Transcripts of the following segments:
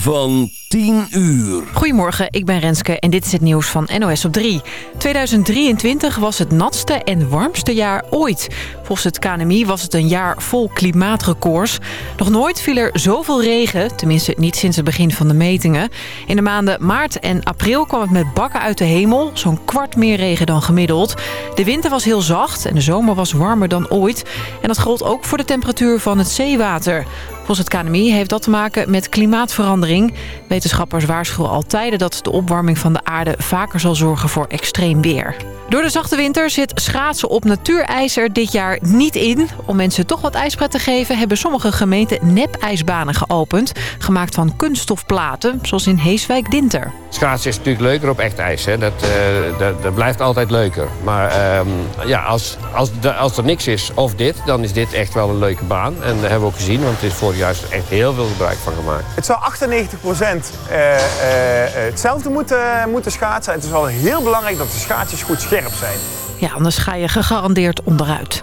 van 10 uur. Goedemorgen, ik ben Renske en dit is het nieuws van NOS op 3. 2023 was het natste en warmste jaar ooit. Volgens het KNMI was het een jaar vol klimaatrecords. Nog nooit viel er zoveel regen, tenminste niet sinds het begin van de metingen. In de maanden maart en april kwam het met bakken uit de hemel. Zo'n kwart meer regen dan gemiddeld. De winter was heel zacht en de zomer was warmer dan ooit. En dat gold ook voor de temperatuur van het zeewater. Volgens het KNMI heeft dat te maken met klimaatverandering. Wetenschappers waarschuwen al tijden dat de opwarming van de aarde vaker zal zorgen voor extreem weer. Door de zachte winter zit schaatsen op natuurijzer dit jaar niet in. Om mensen toch wat ijspret te geven hebben sommige gemeenten nep-ijsbanen geopend. Gemaakt van kunststofplaten, zoals in Heeswijk-Dinter. Schaatsen is natuurlijk leuker op echt ijs. Hè. Dat, uh, dat, dat, blijft altijd leuker. Maar uh, ja, als, als, als er niks is of dit, dan is dit echt wel een leuke baan. En dat hebben we ook gezien, want het is vorig jaar echt heel veel gebruik van gemaakt. Het zou 98 procent uh, hetzelfde moeten, moeten schaatsen. Het is wel heel belangrijk dat de schaatsjes goed scherp zijn. Ja, anders ga je gegarandeerd onderuit.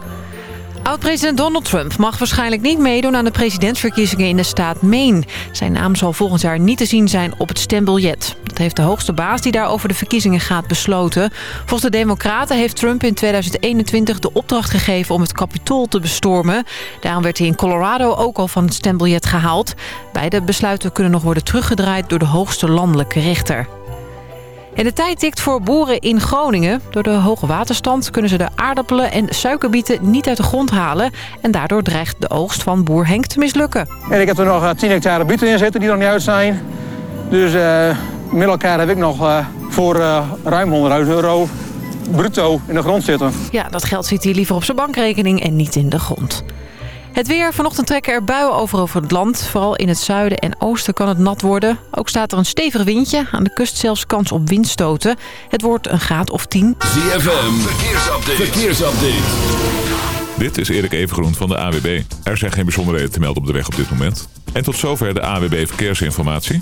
Oud-president Donald Trump mag waarschijnlijk niet meedoen aan de presidentsverkiezingen in de staat Maine. Zijn naam zal volgend jaar niet te zien zijn op het stembiljet. Dat heeft de hoogste baas die daar over de verkiezingen gaat besloten. Volgens de Democraten heeft Trump in 2021 de opdracht gegeven om het Capitool te bestormen. Daarom werd hij in Colorado ook al van het stembiljet gehaald. Beide besluiten kunnen nog worden teruggedraaid door de hoogste landelijke rechter. En de tijd tikt voor boeren in Groningen. Door de hoge waterstand kunnen ze de aardappelen en suikerbieten niet uit de grond halen. En daardoor dreigt de oogst van boer Henk te mislukken. En ik heb er nog 10 hectare bieten in zitten die nog niet uit zijn. Dus uh, met elkaar heb ik nog uh, voor uh, ruim 100.000 euro bruto in de grond zitten. Ja, dat geld zit hier liever op zijn bankrekening en niet in de grond. Het weer. Vanochtend trekken er buien over over het land. Vooral in het zuiden en oosten kan het nat worden. Ook staat er een stevig windje. Aan de kust zelfs kans op windstoten. Het wordt een graad of 10. ZFM. Verkeersupdate. Verkeersupdate. Dit is Erik Evengroen van de AWB. Er zijn geen bijzonderheden te melden op de weg op dit moment. En tot zover de AWB Verkeersinformatie.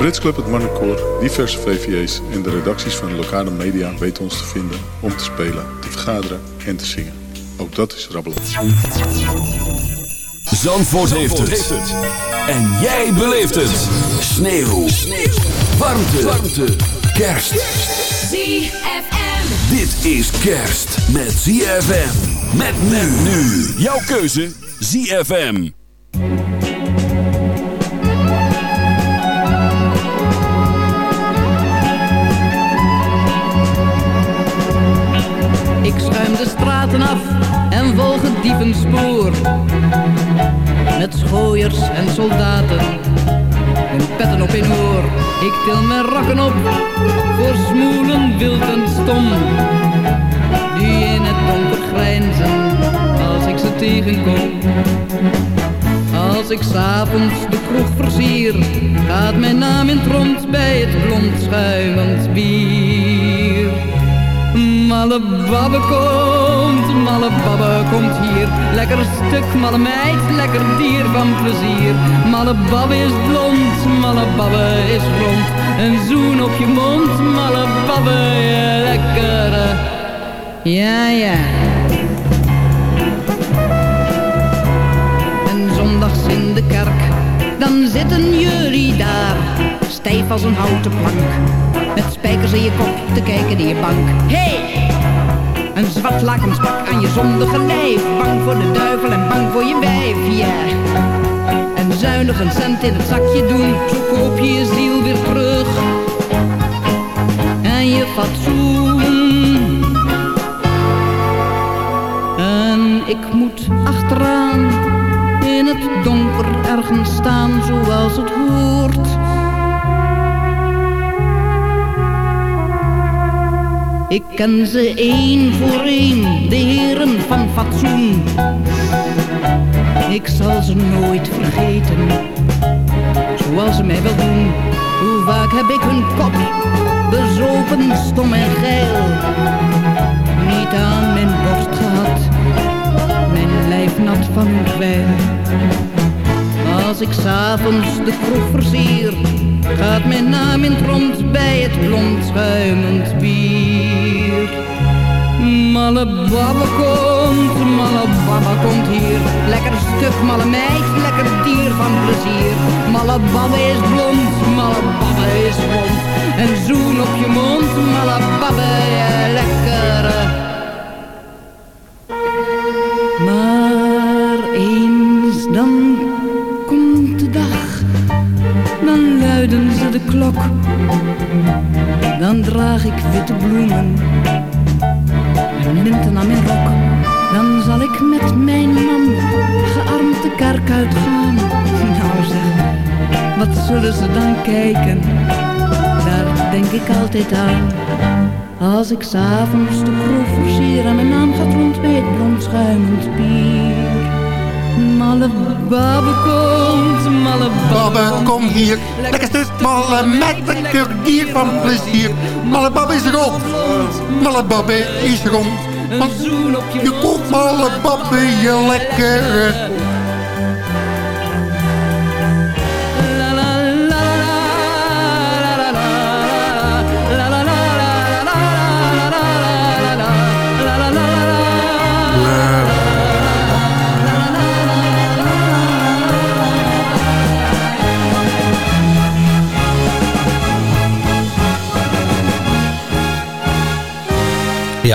Brits Club, het Marnecoor, diverse VVA's en de redacties van de lokale media weten ons te vinden om te spelen, te vergaderen en te zingen. Ook dat is rabbelen. Zandvoort, heeft, het. En jij beleeft het. Sneeuw. Sneeuw. Warmte. Warmte. Kerst. ZFM. Dit is kerst met ZFM. Met men nu. Jouw keuze ZFM. En volg het dievenspoor. Met schooiers en soldaten, en petten op in oor. Ik til mijn rakken op, voor smoelen wild en stom. Die in het donker grijnzen, als ik ze tegenkom. Als ik s'avonds de kroeg versier, gaat mijn naam in het rond bij het blond schuimend bier. Malle babbe komt, malle babbe komt hier. Lekker stuk, malle meid, lekker dier van plezier. Malle babbe is blond, malle babbe is rond. Een zoen op je mond, malle babbe, je lekkere. Ja, ja. En zondags in de kerk, dan zitten jullie daar. Stijf als een houten plank. Met spijkers in je kop te kijken in je bank. Hey! Een zwart lakensbak aan je zondige lijf. Bang voor de duivel en bang voor je wijf, ja. En zuinig een cent in het zakje doen, zo koop je je ziel weer terug. En je fatsoen. En ik moet achteraan, in het donker ergens staan zoals het hoort Ik ken ze één voor één, de heren van fatsoen. Ik zal ze nooit vergeten, zoals ze mij wel doen. Hoe vaak heb ik hun kop bezopen, stom en geil. Niet aan mijn borst gehad, mijn lijf nat van hun. Als ik s'avonds de kroeg versier, gaat mijn naam in het rond bij het blond schuimend bier. Malle babbe komt, malle babbe komt hier. Lekker stuk, malle meid, lekker dier van plezier. Malle babbe is blond, malle babbe is rond. En zoen op je mond, malle babbe, lekkere. Dan draag ik witte bloemen en linten aan mijn rok. Dan zal ik met mijn man gearmd de kerk uitgaan. Nou zeg, wat zullen ze dan kijken? Daar denk ik altijd aan. Als ik s'avonds de kroeg versier en mijn naam gaat rond bij het blond schuimend bier. Malle babbe komt, malle Babbe, kom hier. Lekker stuk malle met een kurdier van plezier. Malle babbe is rond. Malle babbe is rond. Want je komt malle babbe je lekker.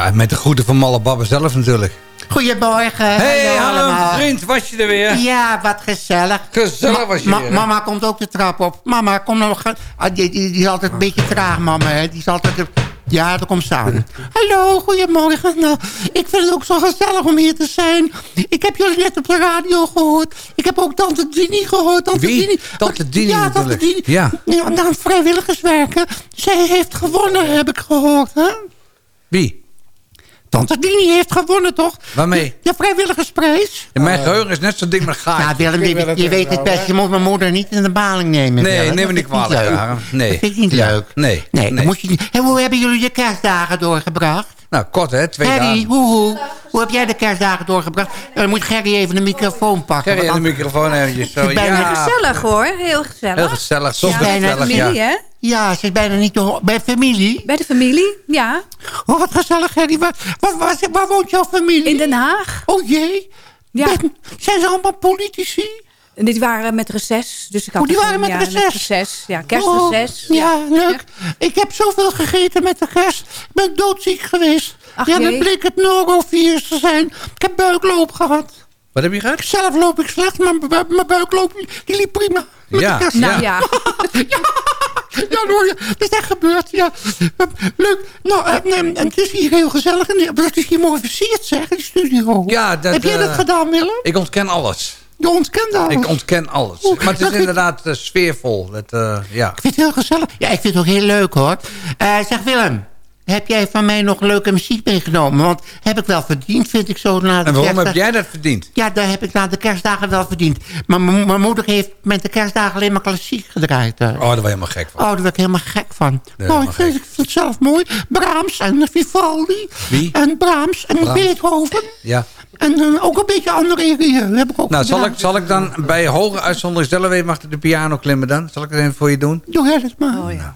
Ja, met de groeten van Malle Babbe zelf natuurlijk. Goedemorgen. Hey, hallo allemaal. vriend, was je er weer? Ja, wat gezellig. Gezellig was je Ma- weer? Mama komt ook de trap op. Mama, kom nog. Ah, die, die, die is altijd een beetje traag, mama. Hè. Die is altijd... Ja, daar komt ze aan. Hallo, goedemorgen. Nou, ik vind het ook zo gezellig om hier te zijn. Ik heb jullie net op de radio gehoord. Ik heb ook Tante Dini gehoord. Tante Wie? Dini. Tante Dini ja, Tante. Dini. Ja. ja aan vrijwilligerswerken. Zij heeft gewonnen, heb ik gehoord. Hè? Wie? Tante Dini heeft gewonnen, toch? Waarmee? De vrijwilligersprijs. En mijn geheugen is net zo'n ding met gaatjes. Ja, Willem, je, je weet het best. Je moet mijn moeder niet in de baling nemen. Nee, Willem. neem me niet kwalijk. Nee. Dat vind ik niet leuk. nee, Nee, nee. Dan moet je niet... En hoe hebben jullie de kerstdagen doorgebracht? Nou, kort hè, twee Gerry, dagen. hoe, hoe? Hoe heb jij de kerstdagen doorgebracht? Ja, dan moet Gerry even de microfoon pakken. Gerry de microfoon eventjes zo. Ik ben Ja, Gezellig hoor, heel gezellig. heel gezellig. Toch bijna gezellig, familie, ja. hè? Ja, ze is bijna niet ho- bij familie. Bij de familie, ja. Oh, wat gezellig, Gerry. Waar, waar, waar, waar woont jouw familie? In Den Haag. Oh jee. Ja. Ben- zijn ze allemaal politici? En dit waren met reces. Dus ik had Oh, die waren met ja, reces? Ja, kerstreces. Oh, ja, leuk. Ik heb zoveel gegeten met de kerst. Ik ben doodziek geweest. Ach, ja, dan bleek het norovirus te zijn. Ik heb buikloop gehad. Wat heb je gehad? Zelf loop ik slecht, maar mijn bu- mijn buikloop die liep prima. Met Ja, de kerst. Nou ja. Ja, hoor je. Dat is echt gebeurd, ja. Eh, Leuk. Nou, en, en, en het is hier heel gezellig. En het is hier mooi versierd, zeg, in de studio. Ja, dat, Heb jij dat eh, gedaan, Willem? Ik ontken alles. Je ontkent dat. Ik ontken alles. Maar het is inderdaad eh, sfeervol. Het, eh, ja. Ik vind het heel gezellig. Ja, ik vind het ook heel leuk hoor. Eh, zeg Willem, heb jij van mij nog leuke muziek meegenomen? Want heb ik wel verdiend, vind ik zo na de En waarom kerstdag- heb jij dat verdiend? Ja, daar heb ik na de kerstdagen wel verdiend. Maar mijn moeder heeft met de kerstdagen alleen maar klassiek gedraaid. eh. Oh, daar ben je helemaal gek van. Oh, daar werd ik helemaal gek van. Nou, helemaal ik vind, het zelf mooi. Brahms en Vivaldi. Wie? En Brahms en Brahms. Beethoven. Ja. En eh, ook een beetje andere Heb ik ook Nou, zal ik, zal ik dan bij hoge uitzondering zelf even achter de piano klimmen dan? Zal ik het even voor je doen? Doe jij dat maar. Oh ja.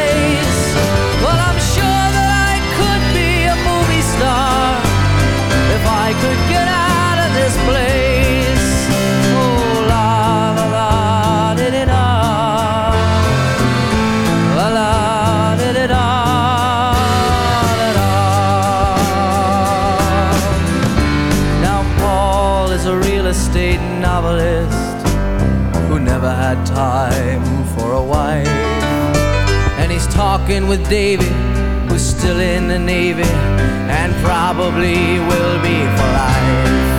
could get out of this place. Oh, la la la, did it da, La la, did it da it all. Now, Paul is a real estate novelist who never had time for a wife. And he's talking with David still in the Navy and probably will be for life.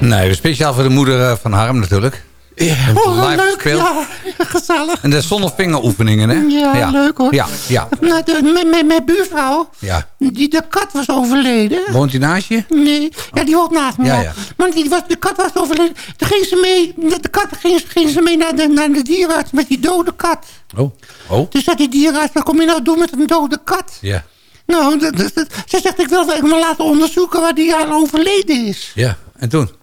Nee, speciaal voor de moeder eh, van Harm natuurlijk. Ja, oh, live leuk, ja, gezellig. En de zonnevingeroefeningen, hè? Ja, leuk hoor. Ja, ja. Nou, de, mijn, mijn, buurvrouw, ja. die, de kat was overleden. Woont die naast je? Nee, ja, die woont naast me. Ja, ja. Maar die was, de kat was overleden. Toen ging ze mee, de kat ging, ging ze mee naar de, naar de dierenarts met die dode kat. Oh, oh. Toen zei die dierenarts, wat kom je nou doen met een dode kat? Ja. Nou, dat, dat, ze zegt, ik wil me laten onderzoeken waar die aan overleden is. Ja, en toen?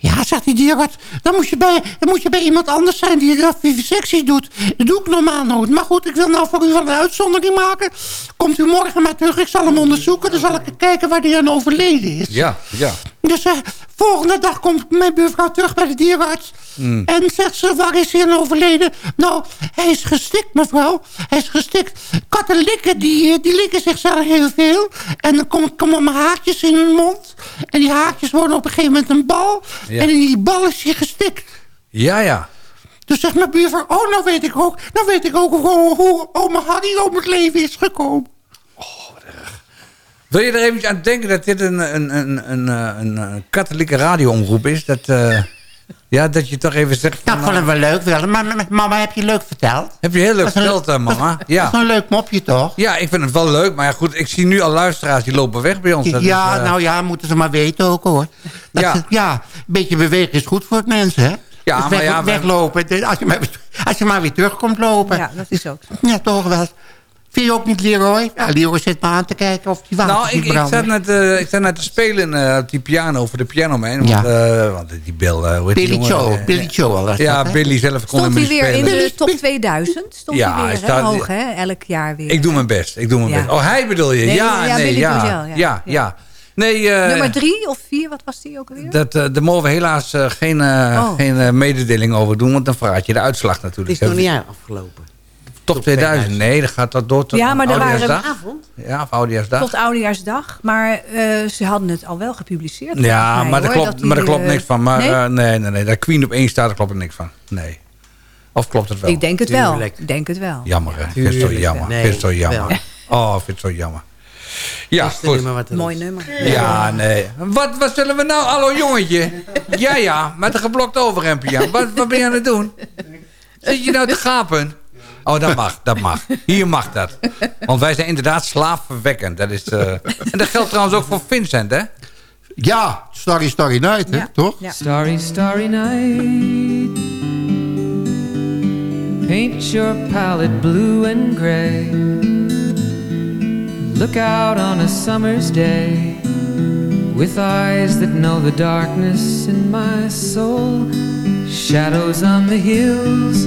Ja, zegt die dierenarts, dan moet je bij, dan moet je bij iemand anders zijn die dat vivisectie doet. Dat doe ik normaal nooit. Maar goed, ik wil nou voor u wel een uitzondering maken. Komt u morgen maar terug, ik zal hem onderzoeken. Dan zal ik kijken waar die aan overleden is. Ja, ja. Dus eh, volgende dag komt mijn buurvrouw terug bij de dierenarts. Mm. En zegt ze, waar is hij aan overleden? Nou, hij is gestikt, mevrouw. Hij is gestikt. Katten likken, die, eh, die likken zichzelf heel veel. En dan komen kom allemaal haartjes in hun mond. En die haartjes worden op een gegeven moment een bal. Ja. En in die bal is hij gestikt. Ja, ja. Dus zegt mijn buurvrouw, oh, nou weet ik ook, nou weet ik ook hoe, hoe oma Harry om het leven is gekomen. Wil je er even aan denken dat dit een, een, een, een, eh, een, een katholieke radioomroep is? Dat, eh, ja, dat je toch even zegt... Van, ik vond het wel leuk, Willem. Maar, mama, heb je leuk verteld? heb je heel leuk Dat verteld, eh, mama. Dat Ja. is een leuk mopje, toch? ja, ik vind het wel leuk. Maar ja, goed, ik zie nu al luisteraars die lopen weg bij ons. Dat ja, is, eh, nou ja, moeten ze maar weten ook hoor. Dat Ja. een beetje bewegen is goed voor het mensen, hè? Ja, Dus maar weg- ja, we- weglopen, als je, maar, als je maar weer terugkomt lopen. Ja, dat is ook zo. Ja, toch wel. Vind je ook niet Leroy? Ja, Leroy zit maar aan te kijken of die water Nou, ik, ik, zat net, eh, ik zat net te spelen eh, op die piano, voor de piano mee. Want, Ja. eh, want die Bill, eh, hoe heet die Billy jongen? Joe, Billy Joe Ja, dat? Billy zelf kon Stond hij niet weer in spelen. de top 2000? Stond Ja, hij weer staat- hoog, hè? Elk jaar weer. Ik doe mijn best, ik doe mijn Ja. best. Oh, hij bedoel je? Nee, ja, ja, nee, Billy ja. Ja, ja. Nee, eh, Nummer drie of vier, wat was die ook alweer? dat, eh, daar mogen we helaas geen, eh, Oh. geen mededeling over doen, want dan verraad je de uitslag natuurlijk. Het is nog niet afgelopen. Top 2000, nee, dat gaat dat door tot ja, maar er waren avond. Ja, of Oudejaarsdag. Tot Oudejaarsdag. Maar eh, ze hadden het al wel gepubliceerd. Ja, mij, maar daar hoor, klopt, dat maar daar klopt eh, niks van. Maar nee? nee? nee, nee, nee. Dat Queen op één staat, daar klopt er niks van. Nee. Of klopt het wel? Ik denk het wel. Ik denk het wel. Jammer, hè? Ik vind het zo jammer. Nee, vind het zo jammer. Oh, ik vind het zo jammer. Ja, Beste goed. nummer wat Mooi is. nummer. Ja, nee. Wat, wat zullen we nou? Hallo jongetje. Ja, ja, met een geblokt overhemdje. Ja. Wat, wat ben je aan het doen? Zit je nou te gapen? Oh, dat mag, dat mag. Hier mag dat. Want wij zijn inderdaad slaafverwekkend. Dat is, eh, En dat geldt trouwens ook voor Vincent, hè? Ja, Starry Starry Night, hè, toch? Starry, starry night. Paint your palette blue and gray. Look out on a summer's day with eyes that know the darkness in my soul. Shadows on the hills.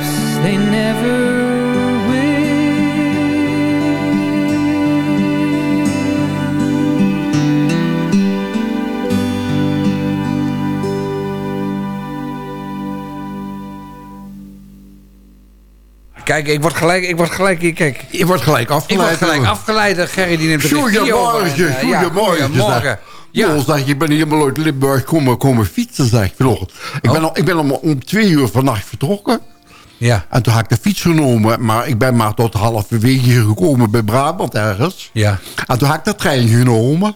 Kijk, ik word gelijk, ik word gelijk, hier, kijk. Je wordt gelijk Ik afgeleid. word gelijk afgeleid. Gerry die neemt de. Goedemorgen, goedemorgen. Goedemorgen. Ja. Ja. zeg, ik ben helemaal uit Limburg komen, komen fietsen, zeg ik vanochtend. Ik Oh. ben, al, ik ben om, om twee uur vannacht vertrokken. Ja. En toen had ik de fiets genomen, maar ik ben maar tot halverwege gekomen bij Brabant ergens. Ja. En toen had ik de trein genomen.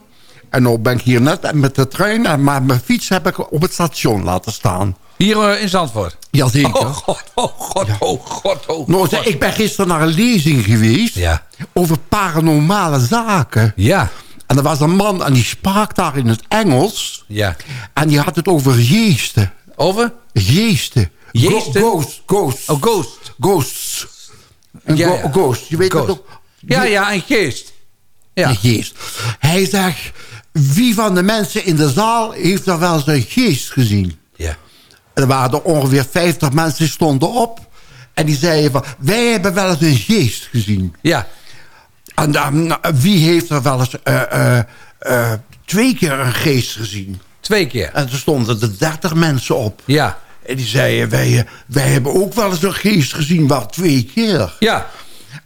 En nu ben ik hier net met de trein, maar mijn fiets heb ik op het station laten staan. Hier eh, in Zandvoort. Jazeker. Oh god, oh god, oh god, oh Nou, god. zeg, ik ben gisteren naar een lezing geweest Ja. over paranormale zaken. Ja. En er was een man en die sprak daar in het Engels. Ja. En die had het over geesten. Over? Geesten. Ghost, ghost. Oh, ghost. Ghosts. Een Ja, go- ghost. Je weet Ghost. dat ook. Ja, ja, een geest. Ja. Een geest. Hij zegt, wie van de mensen in de zaal heeft er wel eens een geest gezien? Ja. Er waren er ongeveer 50 mensen die stonden op. En die zeiden van, wij hebben wel eens een geest gezien. Ja. En dan, nou, wie heeft er wel eens eh, eh, eh, twee keer een geest gezien? Twee keer. En er stonden er 30 mensen op. Ja. En die zeiden, wij, eh, wij hebben ook wel eens een geest gezien, wel twee keer. Ja.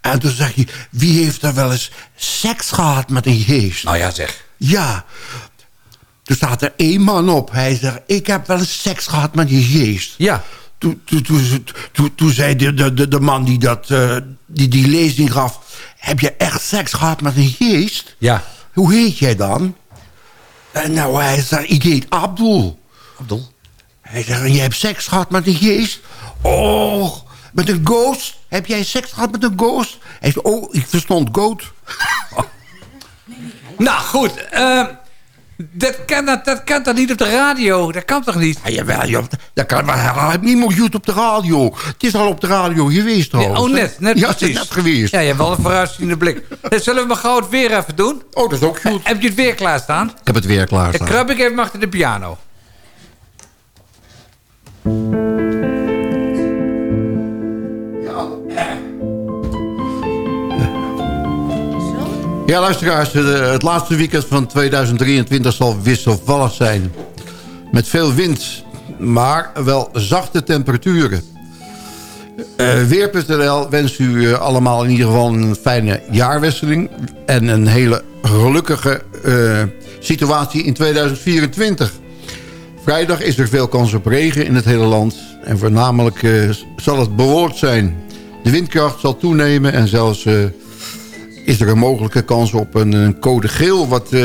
En toen zeg je, wie heeft er wel eens seks gehad met een geest? Nou ja, zeg. Ja. Toen staat er één man op. Hij zegt, ik heb wel eens seks gehad met een geest. Ja. Toen, toen, toen, toen, zei de, de, de, man die, dat, eh, die die lezing gaf... heb je echt seks gehad met een geest? Ja. Hoe heet jij dan? En nou, hij zegt, ik heet Abdul. Abdul? Hij en je hebt seks gehad met een geest? Oh, met een ghost? Heb jij seks gehad met een ghost? Hij zegt, oh, ik verstond goat. Nou, goed. eh, dat, kan, dat, dat kan toch niet op de radio? Dat kan toch niet? Ja, jawel, joh. Dat kan maar niet meer goed op de radio. Het is al op de radio geweest trouwens. oh, net. net ja, het precies. is net geweest. Ja, je hebt wel een vooruitziende blik. Eh, Zullen we maar gauw het weer even doen? Oh, dat is ook goed. Heb je het weer klaarstaan? Ik heb het weer klaar Dan krab ik even achter de piano. Ja, luisteraars, het laatste weekend van 2023 zal wisselvallig zijn. Met veel wind, maar wel zachte temperaturen. Eh Weer.nl wens u eh, allemaal in ieder geval een fijne jaarwisseling... en een hele gelukkige eh, situatie in 2024. Vrijdag is er veel kans op regen in het hele land... en voornamelijk eh, zal het bewolkt zijn. De windkracht zal toenemen en zelfs... eh, is er een mogelijke kans op een, een code geel... wat eh,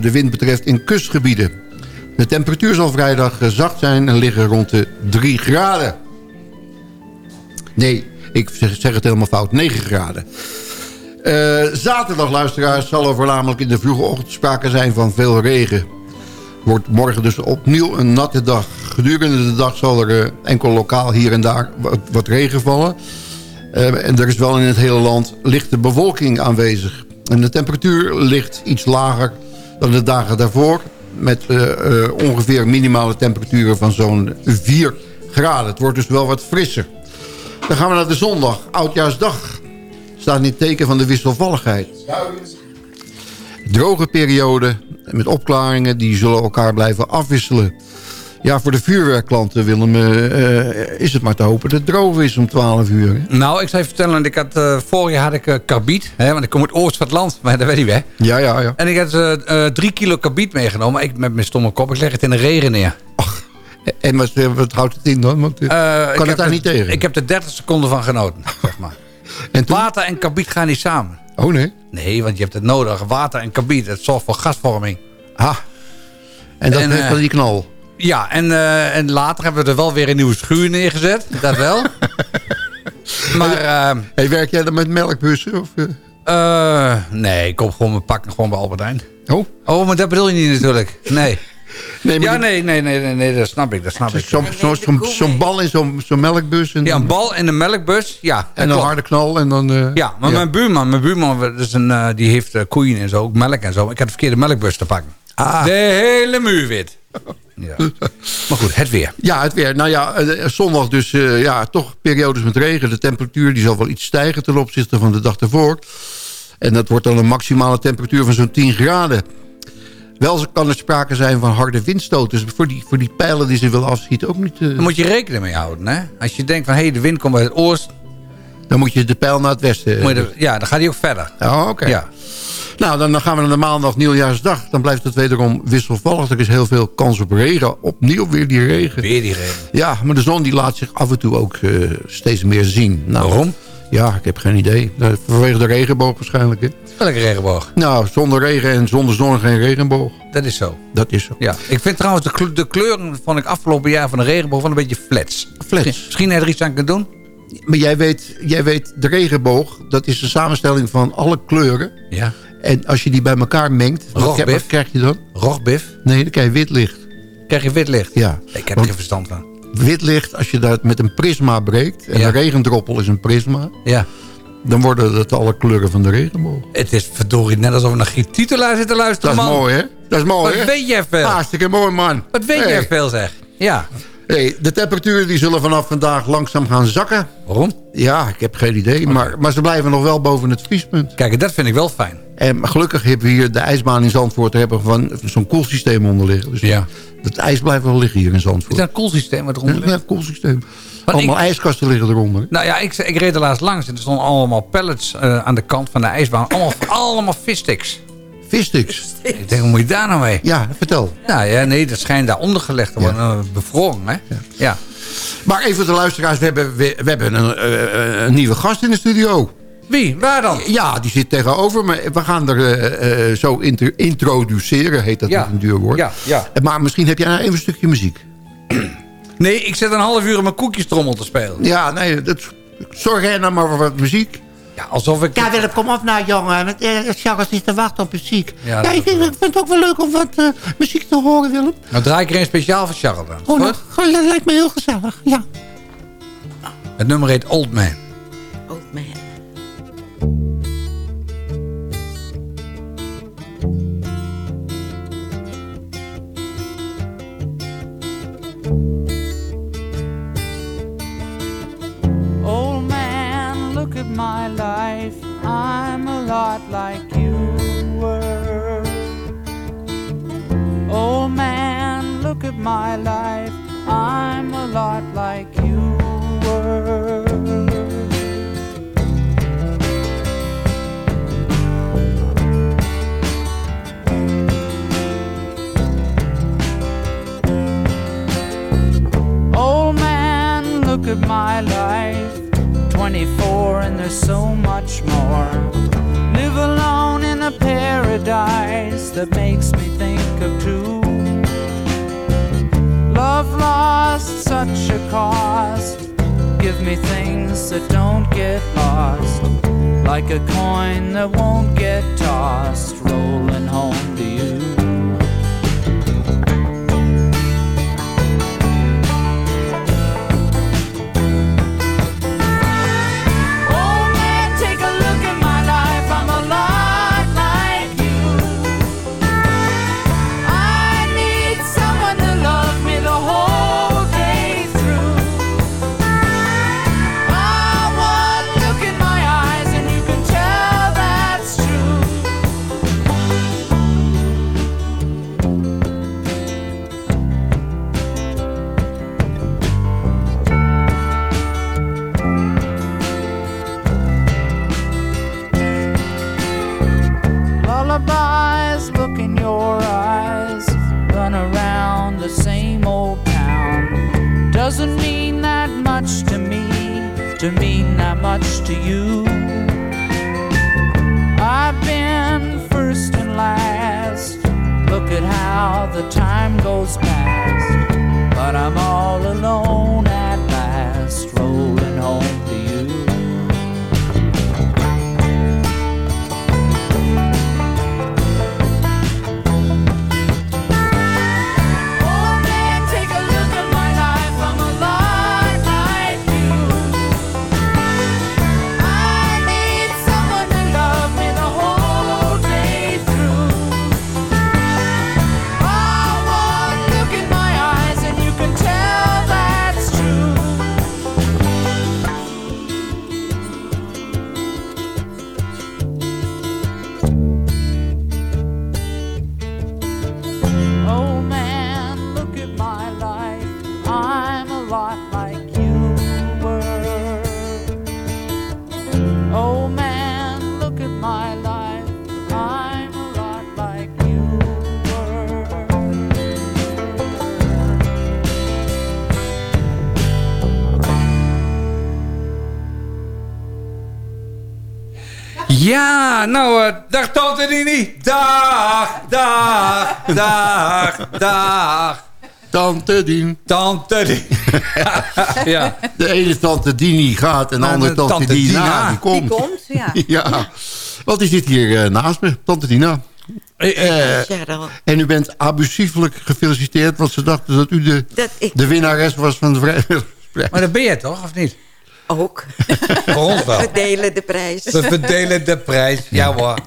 de wind betreft in kustgebieden. De temperatuur zal vrijdag zacht zijn en liggen rond de 3 graden. Nee, ik zeg, het helemaal fout. 9 graden. Zaterdag, luisteraars, zal er voornamelijk in de vroege ochtend sprake zijn van veel regen. Wordt morgen dus opnieuw een natte dag. Gedurende de dag zal er eh, enkel lokaal hier en daar wat, regen vallen. Eh, en er is wel in het hele land lichte bewolking aanwezig. En de temperatuur ligt iets lager dan de dagen daarvoor. Met eh, ongeveer minimale temperaturen van zo'n 4 graden. Het wordt dus wel wat frisser. Dan gaan we naar de zondag, Oudjaarsdag. Staat in teken van de wisselvalligheid. Droge periode met opklaringen die zullen elkaar blijven afwisselen. Ja, voor de vuurwerkklanten, Willem, eh, is het maar te hopen dat het droog is om 12 uur. hè? Nou, ik zou je vertellen, ik had, eh, vorig jaar had ik eh, karbiet. Hè, want ik kom uit Oost van het land, maar dat weet je wel. Ja, ja, ja. En ik had drie kilo karbiet meegenomen. Ik, met mijn stomme kop, ik leg het in de regen neer. En wat, wat houdt het in dan? Want, ik kan het daar niet tegen? Ik heb er 30 seconden van genoten, zeg maar. En Water en karbiet gaan niet samen. Oh nee? Nee, want je hebt het nodig. Water en karbiet, het zorgt voor gasvorming. Ah, en dat heeft eh, wel die knal. Ja, en, eh, en later hebben we er wel weer een nieuwe schuur neergezet. Dat wel. maar... eh, Hey, werk jij dan met melkbussen? Of, nee, ik kom gewoon mijn pakken gewoon bij Albert Heijn. Oh? Oh, maar dat bedoel je niet natuurlijk. Nee. Nee, ja, nee, nee, nee, nee, nee, dat snap ik, dat snap ik. Zo'n zo, zo, zo'n bal in zo'n zo'n melkbus. En, Ja, een bal en een melkbus, ja. en een harde knal en dan... eh, Ja, maar ja. mijn buurman, mijn buurman dat is een, eh, die heeft eh, koeien en zo, ook melk en zo. Ik had de verkeerde melkbus te pakken. Ah. De hele muur wit. Ja. Maar goed, het weer. Ja, het weer. Nou ja, zondag dus eh, ja, toch periodes met regen. De temperatuur die zal wel iets stijgen ten opzichte van de dag ervoor. En dat wordt dan een maximale temperatuur van zo'n 10 graden. Wel kan er sprake zijn van harde windstoten. Dus voor die, voor die pijlen die ze willen afschieten ook niet... eh, Daar moet je rekening mee houden, hè. Als je denkt van, hé, hey, de wind komt uit het oosten. dan moet je de pijl naar het westen... moet je er- ja, dan gaat hij ook verder. Oh, oké. Ja. Nou, dan, dan gaan we naar de maandag nieuwjaarsdag. Dan blijft het wederom wisselvallig. Er is heel veel kans op regen. Opnieuw weer die regen. Weer die regen. Ja, maar de zon die laat zich af en toe ook eh, steeds meer zien. Nou, Waarom? Ja, ik heb geen idee. Eh, Vanwege de regenboog waarschijnlijk. Hè? Welke regenboog? Nou, zonder regen en zonder zon geen regenboog. Dat is zo. Dat is zo. Ja, ik vind trouwens de, kle- de kleuren van het afgelopen jaar van de regenboog wel een beetje flats. Flats. Misschien, misschien er iets aan kunt doen? Maar jij weet, jij weet, de regenboog, dat is een samenstelling van alle kleuren. Ja. En als je die bij elkaar mengt, wat krijg je dan? Rogbif. Nee, dan krijg je wit licht. Krijg je wit licht? Ja. Ik heb er geen verstand van. Wit licht, als je dat met een prisma breekt... en Ja. een regendroppel is een prisma... Ja. dan worden dat alle kleuren van de regenboog. Het is verdorie net alsof we naar Giet Titelaar zitten luisteren, Dat is man. mooi, hè? Dat is mooi, Wat hè? weet jij veel? Hartstikke mooi, man. Wat weet Hey. jij veel, zeg? Ja. Hey, de temperaturen die zullen vanaf vandaag langzaam gaan zakken. Waarom? Ja, ik heb geen idee. Maar, maar ze blijven nog wel boven het vriespunt. Kijk, dat vind ik wel fijn. En gelukkig hebben we hier de ijsbaan in Zandvoort... hebben van zo'n koelsysteem onder liggen. Dus Ja. het ijs blijft wel liggen hier in Is Zandvoort. dat een koelsysteem wat eronder Ja, ligt? een koelsysteem. Want Allemaal ik- ijskasten liggen eronder. Nou ja, ik, ik reed er laatst langs en er stonden allemaal pallets eh, aan de kant van de ijsbaan. Allemaal, allemaal vissticks. Vissticks. Ik denk, wat moet je daar nou mee? Ja, vertel. Nou ja, nee, dat schijnt daar ondergelegd te worden. eh, Bevroren, hè? Ja. Maar even voor de luisteraars. We hebben, we, we hebben een, eh, een nieuwe gast in de studio. Wie? Waar dan? Ja, die zit tegenover me. We gaan er eh, eh, zo inter- introduceren, heet dat Ja. een duur woord. Ja, ja. Maar misschien heb jij nou even een stukje muziek. Nee, ik zit een half uur om mijn koekjestrommel te spelen. Ja, nee, dat, zorg jij nou maar voor wat muziek. Ja, alsof ik... Ja, Willem, kom op nou, jongen. Want, eh, Charles zit te wachten op muziek. Ja, ik, vind het ook wel leuk om wat eh, muziek te horen, Willem. Nou draai ik er een speciaal voor Charles dan. Oh, Goed? dat, dat lijkt me heel gezellig, ja. Het nummer heet Old Man. My life. I'm a lot like you were. Old man, look at my life. I'm a lot like you Old man, look at my life. 24 and there's so much more. Live alone in a paradise that makes me think of two. Love lost, such a cost. Give me things that don't get lost. Like a coin that won't get tossed, rolling home Ja, nou, eh, dag Tante Dini. Dag, dag, dag, dag. Tante Dien. Tante Dien. ja. De ene tante Dini gaat en de andere de tante, tante Dina, Dina. die komt. Die komt, ja. ja. Want die zit hier eh, naast me, tante Dina. Eh, Cheryl. en u bent abusieflijk gefeliciteerd, want ze dachten dat u de, Dat ik- de winnares was van de vrijwilligersprijs. Maar dat ben je toch, of niet? Ook. Voor ons wel. We delen de prijs. We verdelen de prijs. Ja hoor.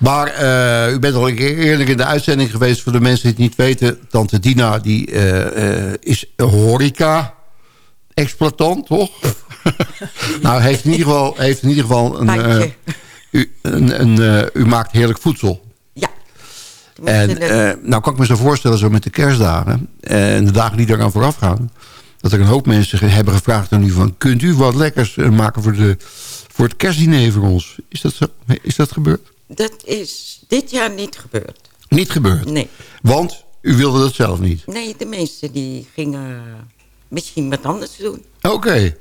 Maar eh, u bent al een keer eerder in de uitzending geweest... voor de mensen die het niet weten. Tante Dina die, eh, eh, is horeca-exploitant, toch? nou, heeft in ieder geval, heeft in ieder geval een... eh, u, een, een, eh, u maakt heerlijk voedsel. Ja. En eh, nou kan ik me zo voorstellen, zo met de kerstdagen... en de dagen die eraan vooraf gaan... dat er een hoop mensen hebben gevraagd aan u van... kunt u wat lekkers eh, maken voor, de, voor het kerstdiner voor ons? Is dat, zo? Is dat gebeurd? Dat is dit jaar niet gebeurd. Niet gebeurd? Nee. Want u wilde dat zelf niet? Nee, de mensen die gingen misschien wat anders doen. Oké.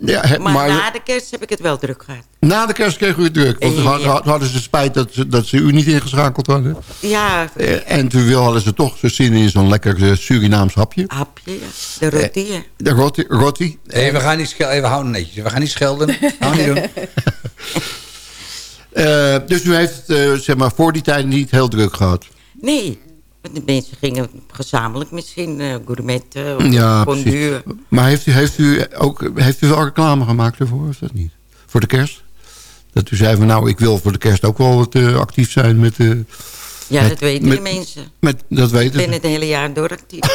Ja, hè, Maar, maar na de kerst heb ik het wel druk gehad. na de kerst kreeg u het druk. Want Ja. had- had- hadden ze spijt dat ze, dat ze u niet ingeschakeld hadden. Ja, Eh, En toen wil- hadden ze toch zo zin in zo'n lekker eh, Surinaams hapje. hapje, ja. de rotille. De roti. roti. Hey, we gaan niet schelden. we houden netjes. We gaan niet schelden. Gaan we niet doen. Eh, dus u heeft het eh, zeg maar, voor die tijd niet heel druk gehad. Nee, de mensen gingen gezamenlijk misschien uh, gourmetten of Ja, fondue. precies. Maar heeft u, heeft, u ook, heeft u wel reclame gemaakt ervoor, of dat niet? Voor de kerst? Dat u zei van nou, ik wil voor de kerst ook wel wat eh, actief zijn met... eh, Ja, met- dat weten met- de mensen. Met, dat Ik weten ben ze. het hele jaar door actief.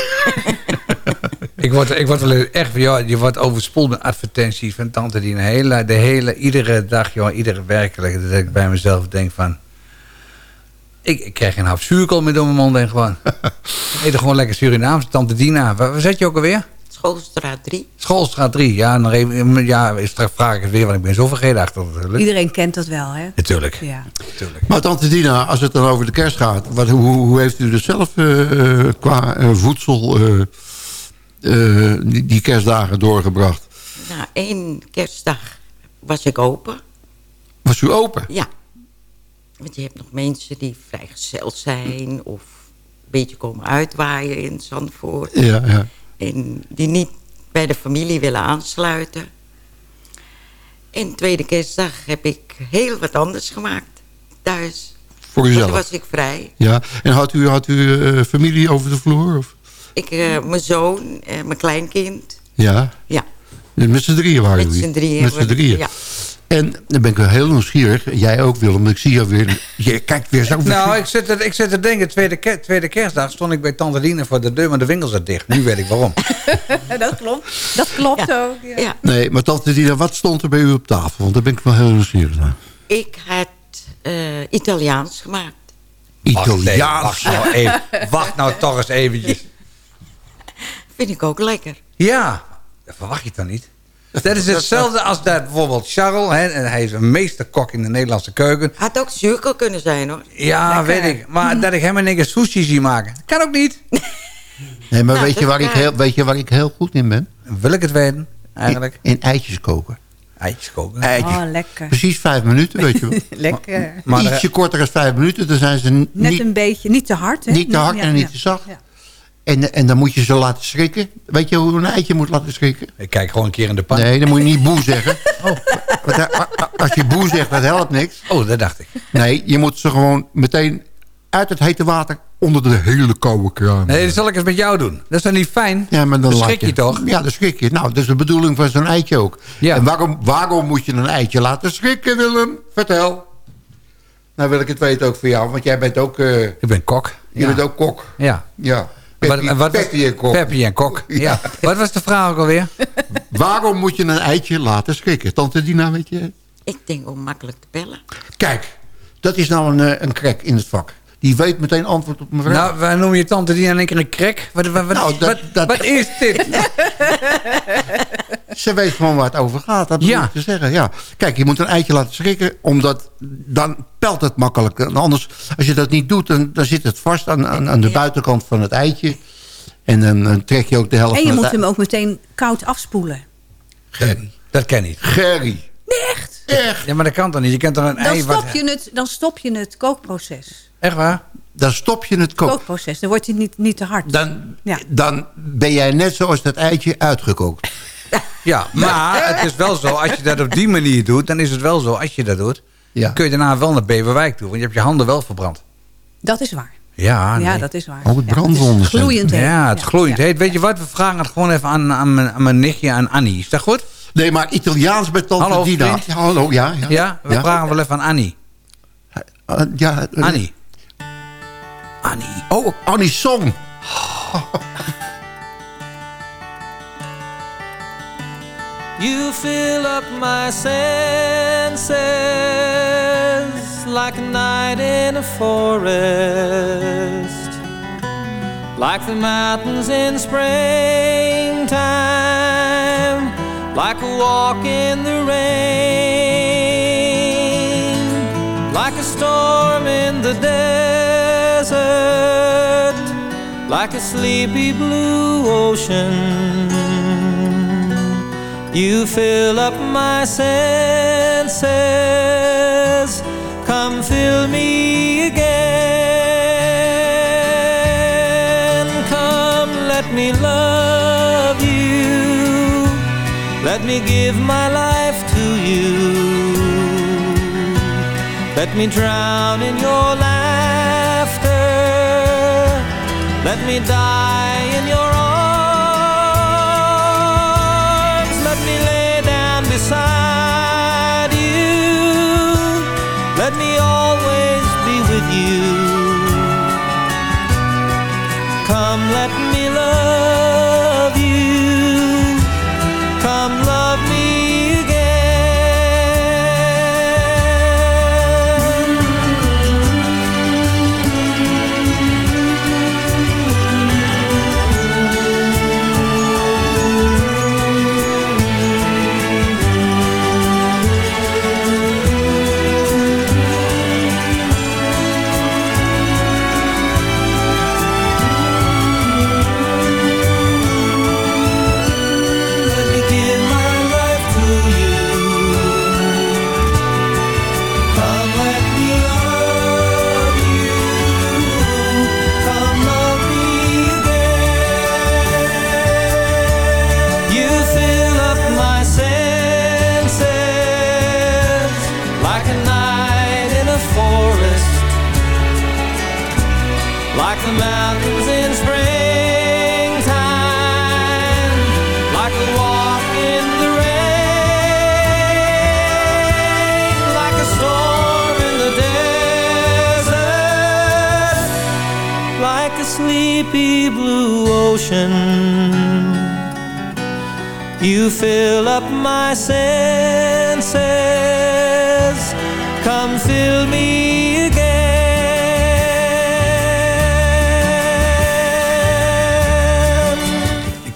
Ik word, ik word wel echt, joh, je wordt overspoeld met advertenties van tante die een hele, de hele, iedere dag, joh, iedere werkelijke, dat ik bij mezelf denk van, ik, ik krijg geen hap zuurkool meer door mijn mond en gewoon. Eet er gewoon lekker Surinaams, tante Dina. Waar, waar zet je ook alweer? Schoolstraat 3. Schoolstraat 3. Ja, nog even, ja, straks vraag ik het weer, want ik ben zo vergeten achter natuurlijk. Iedereen kent dat wel, hè? Natuurlijk. Ja. Maar tante Dina, als het dan over de kerst gaat... Wat, hoe, hoe heeft u er zelf eh, eh, qua eh, voedsel eh, eh, die, die kerstdagen doorgebracht? Nou, één kerstdag was ik open. Was u open? Ja. Want je hebt nog mensen die vrijgezel zijn... of een beetje komen uitwaaien in Zandvoort. Ja, ja. En die niet bij de familie willen aansluiten. En tweede kerstdag heb ik heel wat anders gemaakt thuis. Voor uzelf? Dan was ik vrij. Ja. En had u, had u eh, familie over de vloer? Of? Ik, eh, mijn zoon, en mijn kleinkind. Ja. Ja. Met z'n drieën waren Met jullie? z'n drieën Met z'n drieën. ja. En dan ben ik wel heel nieuwsgierig. Jij ook, Willem. Ik zie jou weer. Je kijkt weer zo... Nou, ik zit, er, ik zit te denken, tweede, ke- tweede kerstdag stond ik bij Tante Dina voor de deur, maar de winkel zat dicht. Nu weet ik waarom. dat klopt. Dat klopt ook. Ja. Nee, maar tante Dina, wat stond er bij u op tafel? Want daar ben ik wel heel nieuwsgierig naar. Ik had eh, Italiaans gemaakt. Italiaans. Wacht, nou even, wacht nou toch eens eventjes. Vind ik ook lekker. Ja, dat verwacht je dan niet. Dat is hetzelfde als dat bijvoorbeeld Charles, hè, en hij is een meesterkok in de Nederlandse keuken. Had ook zuurkool kunnen zijn hoor. Ja, Lekker. weet ik. Maar dat ik hem ik een sushi zie maken, kan ook niet. Nee, maar Nou, weet, je waar ik heel, weet je waar ik heel goed in ben? Wil ik het weten, eigenlijk? In, in eitjes koken. Eitjes koken. Eitjes. Oh, lekker. Precies vijf minuten, weet je wel. Lekker. Maar Ietsje korter dan vijf minuten, dan zijn ze Net niet, een beetje, niet te hard. Hè? niet te hard Ja, en niet ja. te zacht. En, en dan moet je ze laten schrikken. Weet je hoe een eitje moet laten schrikken? Ik kijk gewoon een keer in de pan. Nee, dan moet je niet boe zeggen. Want a- a- als je boe zegt, dat helpt niks. Oh, dat dacht ik. Nee, je moet ze gewoon meteen uit het hete water onder de hele koude kraan. Nee, dat zal ik eens met jou doen. Dat is dan niet fijn? Ja, maar dan, Dan schrik je toch? Ja, dan schrik je. Nou, dat is de bedoeling van zo'n eitje ook. En waarom, waarom moet je een eitje laten schrikken, Willem? Vertel. Nou wil ik het weten ook voor jou, want jij bent ook... eh, Ik ben kok. Je Ja. bent ook kok. Ja. Ja. Wat, Peppy, wat, Peppy en kok. Peppy en kok. Ja. Wat was de vraag ook alweer? Waarom moet je een eitje laten schrikken? Tante Dina, weet je? Ik denk om makkelijk te bellen. Kijk, dat is nou een, eh, een crack in het vak. Die weet meteen antwoord op mijn vraag. Nou, wij noemen je tante die in één keer een krek. Wat, wat, wat, Nou, dat- wat, dat- wat is dit? Ze weet gewoon waar het over gaat. Dat bedoel Ja. ik te zeggen. Ja. Kijk, je moet een eitje laten schrikken, omdat dan pelt het makkelijk. En anders, als je dat niet doet, dan, dan zit het vast aan, aan, aan de buitenkant van het eitje. En dan, dan trek je ook de helft En je van moet hem ook meteen koud afspoelen. Gerry. Dat ken ik. Gerry. Echt? Echt. Ja, maar dat kan toch niet? Je kent toch een Dan ei wat... stop, je het, dan stop je het kookproces. Echt waar? Dan stop je het koken. Kookproces, dan wordt hij niet, niet te hard. Dan, Ja. dan ben jij net zoals dat eitje uitgekookt. Ja, maar het is wel zo, als je dat op die manier doet... dan is het wel zo, als je dat doet... Ja. kun je daarna wel naar Beverwijk toe. Want je hebt je handen wel verbrand. Dat is waar. Ja, Ja, dat is waar. Oh, het Ja, brandwonden zijn. gloeiend heet. Ja, het gloeiend heet. Weet je wat? We vragen het gewoon even aan, aan, mijn, aan mijn nichtje, aan Annie. Is dat goed? Nee, maar Italiaans met tante Hallo, Dina. vriend. Ja, hallo, ja. Ja, Ja? We Ja. vragen wel even aan Annie. Uh, ja uh, Annie. Annie. Oh, Annie Song. You fill up my senses like a night in a forest, like the mountains in springtime, like a walk in the rain, like a storm in the desert, like a sleepy blue ocean. You fill up my senses. Come fill me again. Come, let me love you. Let me give my life to you. Let me drown in your laughter. Let me die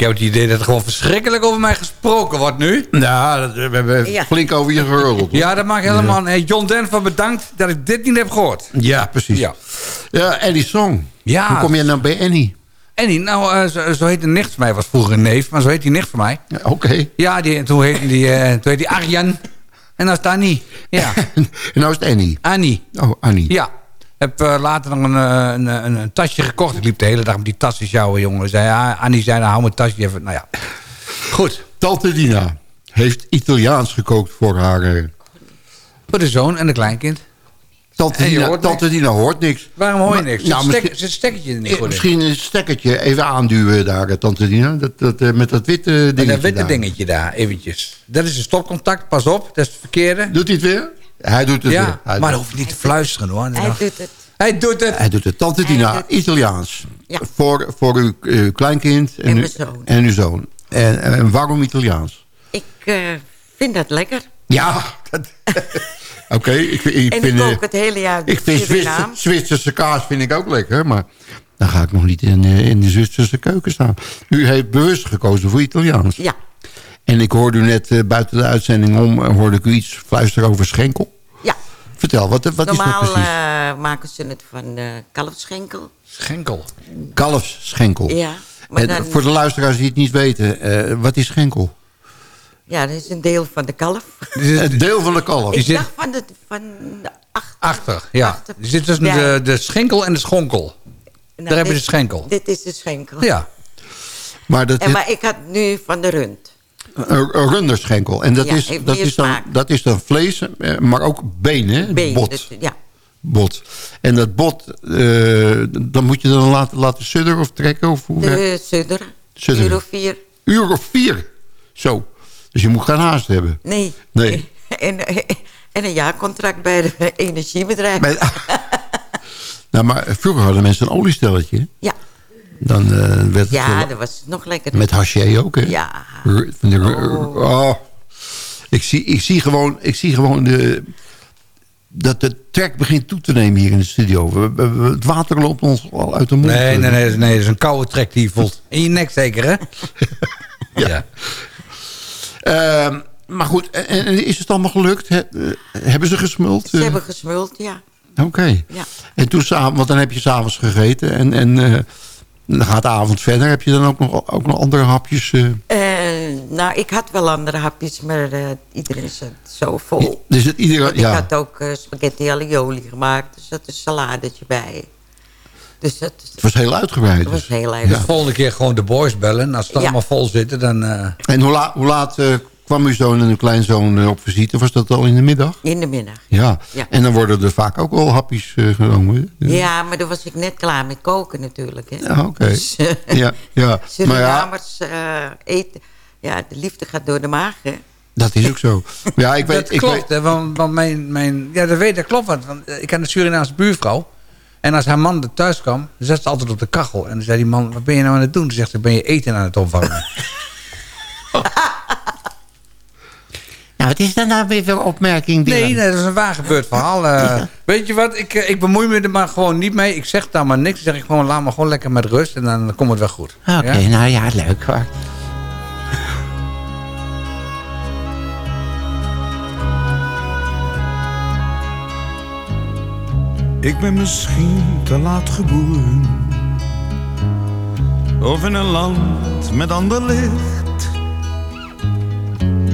heb het idee dat er gewoon verschrikkelijk over mij gesproken wordt nu. Ja, dat- we hebben Ja. flink over je gerold. Ja, dat maakt helemaal... Hey, John Denver, bedankt dat ik dit niet heb gehoord. Ja, precies. Ja. Ja, Eddie Song. Ja. Hoe kom je nou bij Annie? Annie, nou, eh, zo, zo heet een nicht van mij. Was vroeger een neef, maar zo heet die nicht van mij. Oké. Ja, die, toen heette die, eh, toen heette die Arjan. En dat is Annie. Ja. en nou is het Annie. Annie. Oh, Annie. Ja. Heb eh, later nog een, eh, een, een, een tasje gekocht. Ik liep de hele dag met die tas te sjouwen, jongen. Zei, ja, Annie zei, nou, hou mijn tasje even. Nou ja. Goed. Tante Dina heeft Italiaans gekookt voor haar... eh, Voor de zoon en de kleinkind. Tante, Dina, hoort Tante niks. Dina hoort niks. Waarom hoor je niks? Nou, Zit misschien- stek- stekkertje er niet Eh, goed in? Misschien een stekkertje even aanduwen daar, eh, Tante Dina. Dat, dat, eh, met dat witte dingetje Met dat witte daar. dingetje daar, eventjes. Dat is een stopcontact, pas op. Dat is het verkeerde. Doet hij het weer? Hij doet het ja. Hij maar dan doet- hoef je niet te fluisteren, hoor. Hij doet het. Hij doet het. Hij doet het. Tante Dina, Italiaans. Ja. Voor, voor uw, uw kleinkind en, En uw- mijn zoon. en uw zoon. En, en waarom Italiaans? Ik eh, vind dat lekker. Ja, dat- oké. ik, vind- ik en vind, ik eh, kook het hele jaar ik vind. Zwitser- Zwitserse kaas vind ik ook lekker, maar dan ga ik nog niet in, eh, in de Zwitserse keuken staan. U heeft bewust gekozen voor Italiaans. Ja. En ik hoorde u net eh, buiten de uitzending om, eh, hoorde ik u iets fluisteren over schenkel. Ja. Vertel, wat, wat is dat Normaal precies? eh, maken ze het van eh kalfsschenkel. Schenkel. Kalfsschenkel. Ja, maar En dan- Voor de luisteraars die het niet weten, eh, wat is schenkel? Ja, dat is een deel van de kalf. Het deel van de kalf. Ik dacht van de, van de Achter, ja. Er zit tussen Ja. de, de schenkel en de schonkel. Nou, Daar heb je dit- de schenkel. Dit is de schenkel. Ja. Maar dat En, is maar ik had nu van de rund. Een, runderschenkel. En dat, Ja, is, dat, is dan, smaak. dat is dan vlees, eh, maar ook benen, hè? Been, bot. dus, ja. bot. En dat bot, eh, dan moet je dan laten, laten sudderen of trekken? Of hoe De sudderen. Sudderen. Uur of vier. Uur of vier. Zo. Dus je moet geen haast hebben. Nee. Nee. En, en een jaarcontract bij de energiebedrijf. Bij- Nou, maar vroeger hadden mensen een oliestelletje. Ja. Dan eh, werd het Ja, wel- dat was nog lekker. met haché ook, hè? Ja. Ru- oh. Ik, zie, ik zie gewoon, ik zie gewoon de, dat de trek begint toe te nemen hier in de studio. We- we- we- het water loopt ons al uit de mond. Nee, nee, nee, dat is- nee, dat is een koude trek die je voelt. In je nek zeker, hè? ja. Ehm, maar goed, en, en is het allemaal gelukt? He- eh, hebben ze gesmuld? Ze Eh, hebben gesmuld, ja. Oké. Ja. En toen want dan heb je s'avonds gegeten en, en eh, dan gaat de avond verder. Heb je dan ook nog, ook nog andere hapjes? eh? Eh, nou, ik had wel andere hapjes, maar eh, iedereen zat zo vol. Dus het iedere, Want ja. Ik had ook spaghetti alioli gemaakt, dus dat is saladetje bij. Dus dat, Het was heel uitgebreid. dat was dus. heel Dus erg. de volgende keer gewoon de boys bellen. En als ze Ja. allemaal vol zitten, dan... eh, En hoe, la- hoe laat eh, kwam uw zoon en uw kleinzoon eh, op visite? Was dat al in de middag? In de middag. Ja. Ja. En dan worden er vaak ook wel hapjes eh, genomen. Ja, maar dan was ik net klaar met koken natuurlijk. Hè. Ja, oké. Dus, eh, Ja, ja. Maar ja, Surinamers eh, eten. Ja, de liefde gaat door de maag, hè. dat is ook zo. Ja, ik weet, dat ik klopt, weet, want, want mijn, mijn... Ja, dat weet dat klopt. Want, want ik had een Surinaamse buurvrouw. En als haar man er thuis kwam, zat ze altijd op de kachel. En dan zei die man, wat ben je nou aan het doen? Toen zegt ze, ben je eten aan het opwarmen. Nou, wat is dat nou weer voor opmerking, Dylan? Nee, nee, dat is een waar gebeurd verhaal. eh. Weet je wat, ik, eh, ik bemoei me er maar gewoon niet mee. Ik zeg daar maar niks. Dan zeg ik gewoon, laat me gewoon lekker met rust. En dan komt het wel goed. Oké, Ja? nou ja, leuk hoor. Ik ben misschien te laat geboren. Of in een land met ander licht.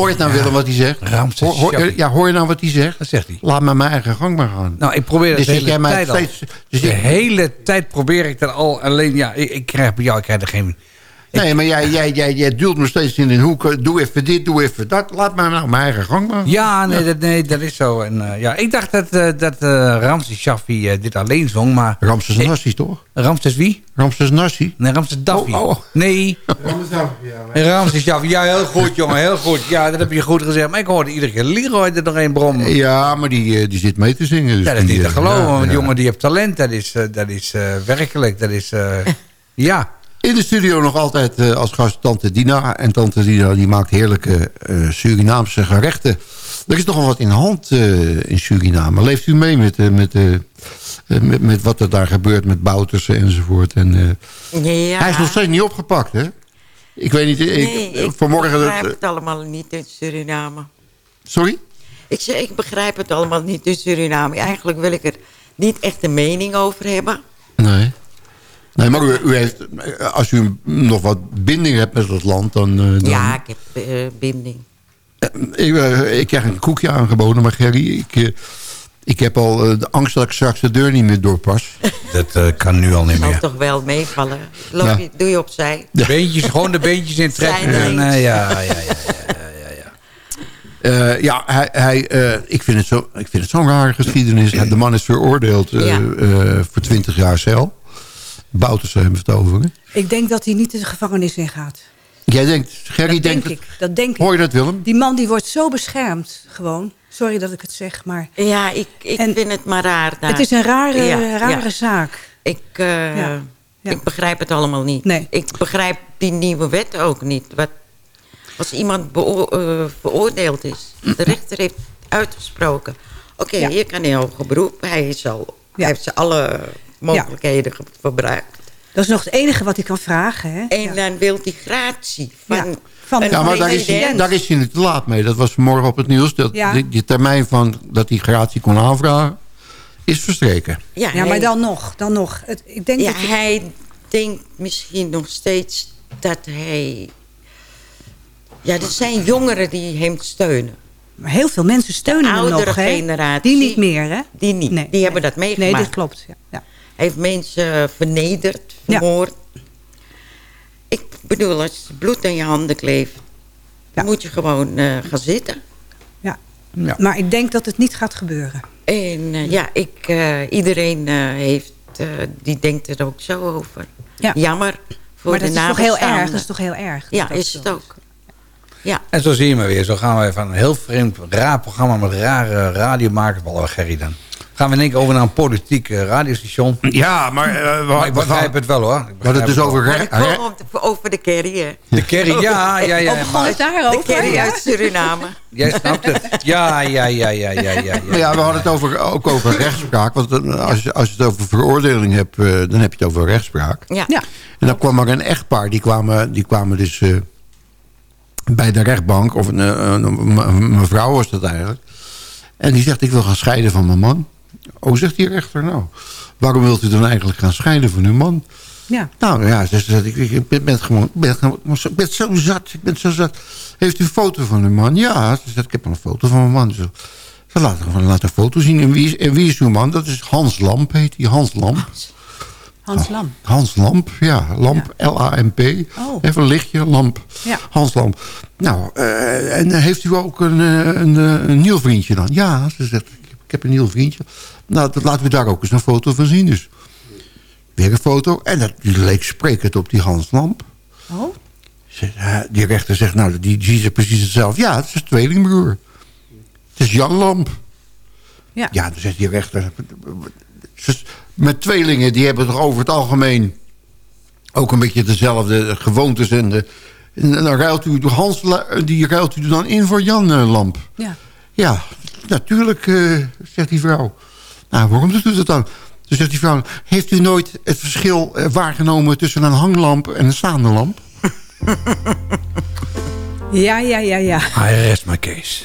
Hoor je het nou, Willem, wat hij zegt? Ramses Hoor, ja, hoor je nou wat hij zegt? Wat zegt hij? Laat me mijn eigen gang maar gaan. Nou, ik probeer het Dus de hele tijd al. steeds- dus de ik- hele tijd probeer ik dat al. Alleen, ja, ik, ik krijg bij jou ik krijg er geen... Nee, maar jij, jij, jij, jij duwt me steeds in een hoek. Doe even dit, doe even dat. Laat me nou mijn eigen gang maar. Ja, nee, Dat, nee dat is zo. En, eh, ja, ik dacht dat, eh dat eh Ramses Shaffi dit alleen zong, maar... Ramses Nassi, toch? Ramses wie? Ramses Nassi? Nee, Ramses Daffy. Oh, oh. Nee. Ramses Shaffi. Ja, heel goed, jongen, heel goed. Ja, dat heb je goed gezegd. Maar ik hoorde iedere keer Leroy er nog een brommen. Ja, maar die, eh, die zit mee te zingen. Dus dat is niet te geloven, ja, want ja. die jongen die heeft talent. Dat is, dat is eh, werkelijk, dat is... eh, ja. In de studio nog altijd eh, als gast Tante Dina. En Tante Dina die maakt heerlijke eh, Surinaamse gerechten. Er is nogal wat in de hand eh, in Suriname. Leeft u mee met, met, met, met wat er daar gebeurt met Boutersen enzovoort? En, Ja. Hij is nog steeds niet opgepakt, hè? Ik weet niet, ik, Nee, ik vanmorgen... begrijp dat- het allemaal niet in Suriname. sorry? Ik zeg, ik begrijp het allemaal niet in Suriname. Eigenlijk wil ik er niet echt een mening over hebben. Nee. Nee, maar u, u heeft, als u nog wat binding hebt met het land, dan... eh, dan Ja, ik heb eh, binding. ik, eh, ik krijg een koekje aangeboden, maar Gerry, ik, ik heb al eh, de angst dat ik straks de deur niet meer doorpas. Dat eh, kan nu al niet zal meer. toch wel meevallen. Loop Ja. je, doe je opzij. Beentjes, gewoon de beentjes in trekken. Zijn En, eh, ja, eens. ja, ja. Eh, ja, hij, hij, eh, ik vind het zo- ik vind het zo'n rare geschiedenis. De man is veroordeeld eh, Ja. eh, voor 20 jaar cel. Bouters hebben we het over. hè? Ik denk dat hij niet de gevangenis ingaat. Jij denkt, Gerry Dat denk denkt... ik. Dat denk Hoor je dat, Willem? Die man die wordt zo beschermd, gewoon. Sorry dat ik het zeg, maar... Ja, ik, ik vind het maar raar. daar. Het is een rare, Ja, rare ja. zaak. Ik, eh, Ja. Ja. ik begrijp het allemaal niet. Ik begrijp die nieuwe wet ook niet. Wat, als iemand eh, veroordeeld is, de rechter heeft uitgesproken... oké, Ja. hier kan hij hoger beroep. Hij, is al, hij heeft ze alle mogelijkheden ge- verbruikt. Dat is nog het enige wat hij kan vragen, hè? En dan wil hij gratie van, Ja, van de Ja, maar daar is, hij, daar is hij nu te laat mee. Dat was vanmorgen op het nieuws. Dat Ja. die, die termijn van dat hij gratie kon aanvragen, is verstreken. Ja, Ja, maar dan nog, dan nog. Het, ik denk ja, dat hij denkt misschien nog steeds dat hij... Ja, er zijn jongeren die hem steunen. Maar heel veel mensen steunen hem oudere nog, hè? generatie. Die niet meer, hè? Die niet. die hebben dat meegemaakt. Nee, dit klopt. Ja. Ja. Hij heeft mensen vernederd, vermoord. Ik bedoel, als bloed aan je handen kleeft... dan moet je gewoon eh, gaan zitten. Ja. Maar ik denk dat het niet gaat gebeuren. En eh, ja, ik, eh, iedereen eh, heeft, eh, die denkt er ook zo over. Ja. Jammer voor maar de dat is toch heel erg? Dat is toch heel erg? Ja, dat is het ook. Ja. En zo zie je maar weer. Zo gaan we van een heel vreemd, raar programma met rare radiomakers. Wel Gerry dan. Gaan we in één keer over naar een politiek eh, radiostation. Ja, maar... eh, Maar ik begrijp het wel hoor. Ik We hadden begrijp het dus over... op- over de kerry, hè? De kerry, ja, ja, ja. Oh, maar- begon het daarover? De kerry uit Suriname. Jij snapt het. Ja, ja, ja, ja, ja, ja. ja. Ja, we hadden het over, ook over rechtspraak. Want eh, als je, als je het over veroordeling hebt, dan heb je het over rechtspraak. Ja. En dan kwam er een echtpaar, die kwamen, die kwamen dus eh, bij de rechtbank. Of een, eh, een, mevrouw was dat eigenlijk. En die zegt, ik wil gaan scheiden van mijn man. Oh, zegt die rechter, nou, waarom wilt u dan eigenlijk gaan scheiden van uw man? Ja. Nou ja, ze zegt, ik, ik ben, ben gewoon, ben, gewoon- ik ben zo zat, ik ben zo zat. Heeft u een foto van uw man? Ja, ze zegt, ik heb een foto van mijn man. Zo. Ze laat, laat een foto zien. En wie, is, en wie is uw man? Dat is Hans Lamp, heet hij. Hans Lamp. Hans Lam. Hans Lamp, ja. Lamp, L-A-M-P. Oh. Even een lichtje, Lamp. Ja. Hans Lamp. Nou, eh, en heeft u ook een, eh, een, eh, een nieuw vriendje dan? Ja, ze zegt, ik heb, een nieuw vriendje. Nou, dat, laten we daar ook eens een foto van zien. Dus weer een foto. En dat leek sprekend op die Hans Lamp. Oh? Ze- Die rechter zegt, nou, die, die ziet er precies hetzelfde. Ja, het is een tweelingbroer. Het is Jan Lamp. Ja. Ja, dan zegt die rechter... ze- Met tweelingen, die hebben toch over het algemeen... ook een beetje dezelfde gewoontes. En, de, en dan ruilt u, Hans, die ruilt u dan in voor Jan eh, Lamp. Ja. Ja, natuurlijk, eh, zegt die vrouw. Nou, waarom doet u dat dan? Dan zegt die vrouw, heeft u nooit het verschil eh, waargenomen... tussen een hanglamp en een staande lamp? Ja, ja, ja, ja. I rest my case.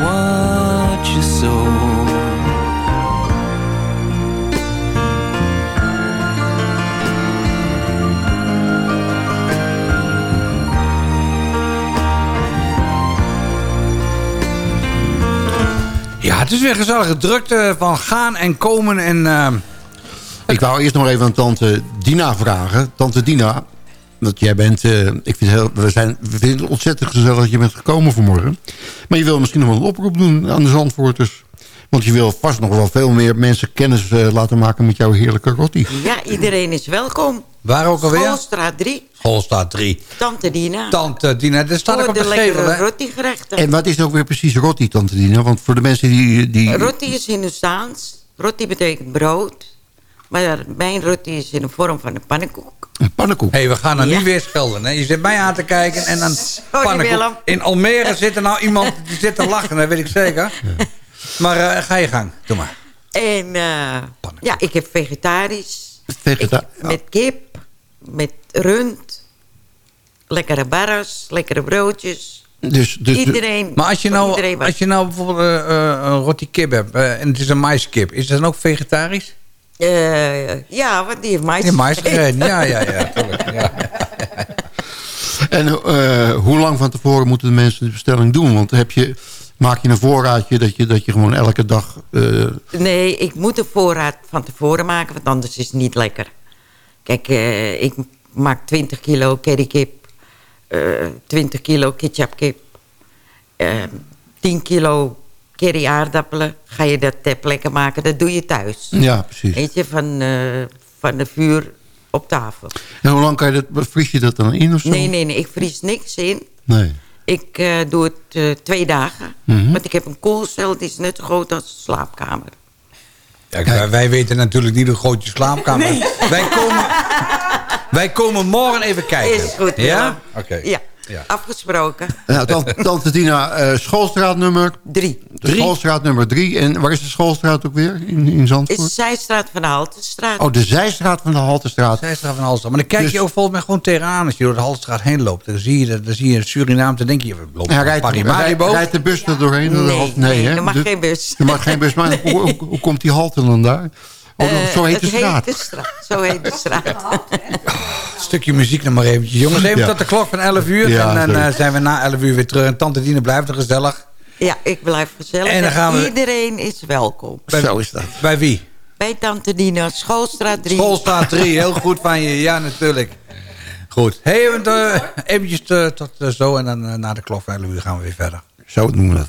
What you sow. Ja, het is weer gezellige drukte van gaan en komen en... eh, Ik wou eerst nog even aan tante Dina vragen. Tante Dina, want jij bent... eh, ik vind heel, we, zijn, we vinden het ontzettend gezellig dat je bent gekomen vanmorgen. Maar je wil misschien nog wel een oproep doen aan de Zandvoorters. Want je wil vast nog wel veel meer mensen kennis eh, laten maken met jouw heerlijke rotti. Ja, iedereen is welkom. Waar ook alweer? Schoolstraat 3, Schoolstraat 3. Tante Dina. Tante Dina, daar staat ook Voor op de de rottigerechten. En wat is ook weer precies rotti, tante Dina? Want voor de mensen die... die Roti is Hindoestaans. Roti betekent brood. Maar mijn roti is in de vorm van een pannenkoek. Een pannenkoek. Hé, hey, we gaan er Ja. niet weer schelden. Hè? Je zit mij aan te kijken en dan pannenkoek. Willem. In Almere zit er nou iemand die zit te lachen, dat weet ik zeker. Maar eh, ga je gang, doe maar. En eh, ja, ik heb vegetarisch. Vegeta Met kip, met rund. Lekkere barras, lekkere broodjes. Dus, dus Iedereen. Maar als je nou, als je nou bijvoorbeeld eh, eh, een roti kip hebt eh, en het is een maiskip, is dat dan ook vegetarisch? Eh, ja, want die heeft mais. Ja, mais gegeten. Ja, ja, ja. tuurlijk, ja. En eh, hoe lang van tevoren moeten de mensen de bestelling doen? Want heb je, maak je een voorraadje dat je, dat je gewoon elke dag... eh, Nee, ik moet een voorraad van tevoren maken, want anders is het niet lekker. Kijk, eh, ik maak 20 kilo currykip, eh 20 kilo ketchupkip, eh 10 kilo curry aardappelen. Ga je dat ter plekke maken, dat doe je thuis. Ja, precies. Weet je, van, eh, van de vuur op tafel. en hoe lang kan je dat, vries je dat dan in of zo? Nee, nee, nee, ik vries niks in. Nee. Ik eh, doe het eh, twee dagen. Mhm. Want ik heb een koelcel, die is net zo groot als de slaapkamer. Kijk, wij, wij weten natuurlijk niet hoe groot je slaapkamer is. Wij komen, wij komen morgen even kijken. Is goed, Ja? Oké. Ja, Ja. afgesproken. Nou, tante, tante Tina, eh, schoolstraat nummer... Drie. Schoolstraat nummer drie. En waar is de schoolstraat ook weer in, in Is Zandvoort? de zijstraat van de Haltestraat. Oh, de zijstraat van de Haltestraat. Zijstraat van Halstraat. Maar dan kijk Dus- je ook volgens mij gewoon tegenaan als je door de Halstraat heen loopt. Dan zie je, dan zie je Suriname, dan denk je, lopen Ja, rijdt, rijdt, Parimaribo. rijdt de bus er doorheen? door de Nee, nee, hè? er mag geen bus. Er mag geen bus, maar hoe, hoe, hoe komt die halte dan daar? Oh, Eh, zo heet het de straat. de straat. Zo heet de straat. Een stukje muziek nog maar eventjes. Jongens, even Ja. tot de klok van 11 uur. Ja, en dan eh, zijn we na 11 uur weer terug. En tante Dine blijft er gezellig. Ja, ik blijf gezellig. En dan gaan we- Iedereen is welkom. Bij, Zo is dat. Bij wie? Bij Tante Dina, Schoolstraat 3. Schoolstraat 3, heel goed van je. Ja, natuurlijk. Goed. Hey, want, eh, eventjes tot zo en dan na de klok van 11 uur gaan we weer verder. Zo noemen we dat.